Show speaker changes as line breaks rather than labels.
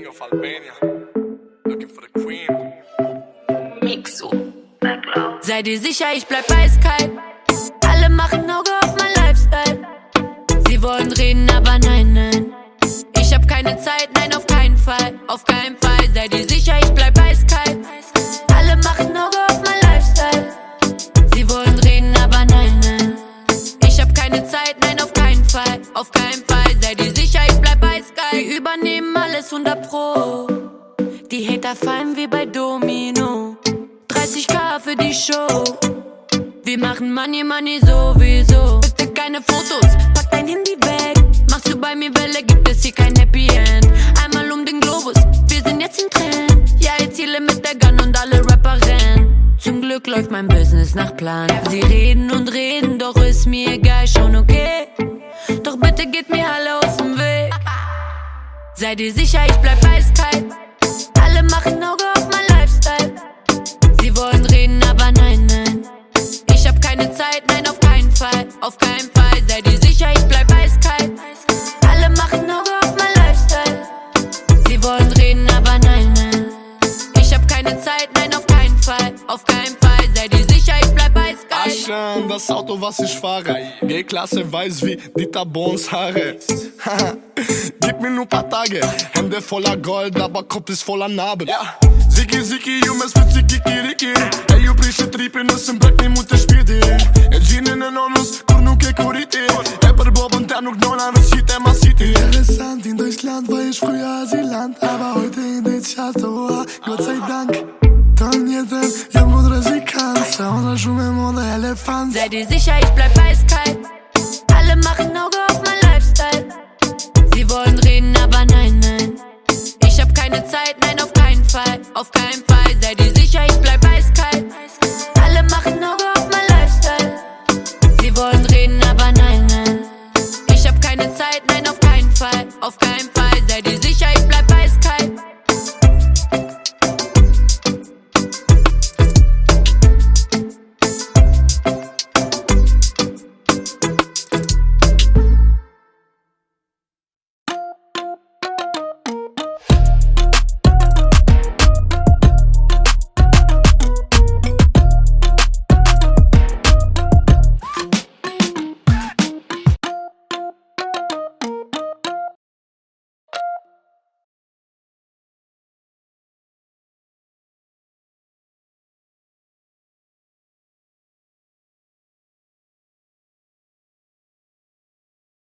king of Albania. Looking for the queen.
Mixo.
Sei dir sicher, ich bleib eiskalt. Alle machen Auge auf mein Lifestyle. Sie wollen reden, aber nein, nein. Ich hab keine Zeit, nein, auf keinen Fall. Auf keinen Fall, sei dir sicher, ich bleib eiskalt. Alle machen Auge auf mein Lifestyle. Sie wollen reden, aber nein, nein. Ich hab keine Zeit, nein, auf keinen Fall. Auf keinen Fall, sei dir sicher, alles 100 Pro. Die Hater fallen wie bei Domino. 30k für die Show. Wir machen Money, Money sowieso. Bitte keine Fotos, pack dein Handy weg. Machst du bei mir Welle, gibt es hier kein Happy End. Einmal um den Globus, wir sind jetzt im Trend. Ja, ich ziele mit der Gun und alle Rapper rennen. Zum Glück läuft mein Business nach Plan. Sie reden und reden, doch ist mir egal, schon okay. Doch bitte geht mir Weg. Sei dir sicher, ich bleib eiskalt. Alle machen Auge auf mein Lifestyle. Sie wollen reden, aber nein, nein. Ich hab keine Zeit, nein, auf keinen Fall. Auf keinen Fall, sei dir sicher, ich bleib eiskalt. Alle machen Auge auf mein Lifestyle. Sie wollen reden, aber nein, nein. Ich hab keine Zeit, nein, auf keinen Fall. Auf keinen Fall, sei dir sicher, ich bleib eiskalt.
Aschen, das Auto, was ich fahre. G-Klasse weiß wie Dieter Bohns Haare. Gib mir nur paar Tage. Hände voller Gold, aber Kopf ist voller Narben. Ja. Ziki, ziki, ju me spuci kikiriki E ju prishe tripin nëse mbek një mund të shpirti E gjinin e nonës kur nuk e kuriti E për bobën te nuk dona në qite ma siti Interessant, in Deutschland war ich früher Asylant, aber heute in den Charts, oh, Gott sei Dank. Dann jeden, Schuhe ohne Elefant. Sei
dir sicher, ich bleib eiskalt. Alle machen Auge auf mein Lifestyle. Sie wollen reden, aber nein, nein. Ich hab keine Zeit, nein, auf keinen Fall. Auf keinen Fall, sei dir sicher, ich bleib eiskalt. Alle machen Auge auf mein Lifestyle. Sie wollen reden, aber nein, nein. Ich hab keine Zeit, nein, auf keinen Fall. Auf keinen Fall.